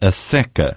a seca.